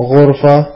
غرفة